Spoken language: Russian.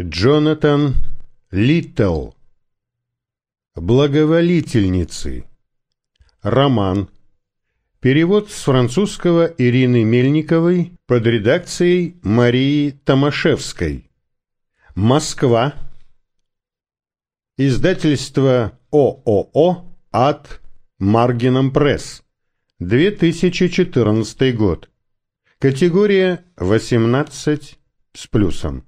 Джонатан Литтл Благоволительницы Роман. Перевод с французского Ирины Мельниковой под редакцией Марии Томашевской. Москва. Издательство ООО «От Маргином Пресс» 2014 год. Категория 18 с плюсом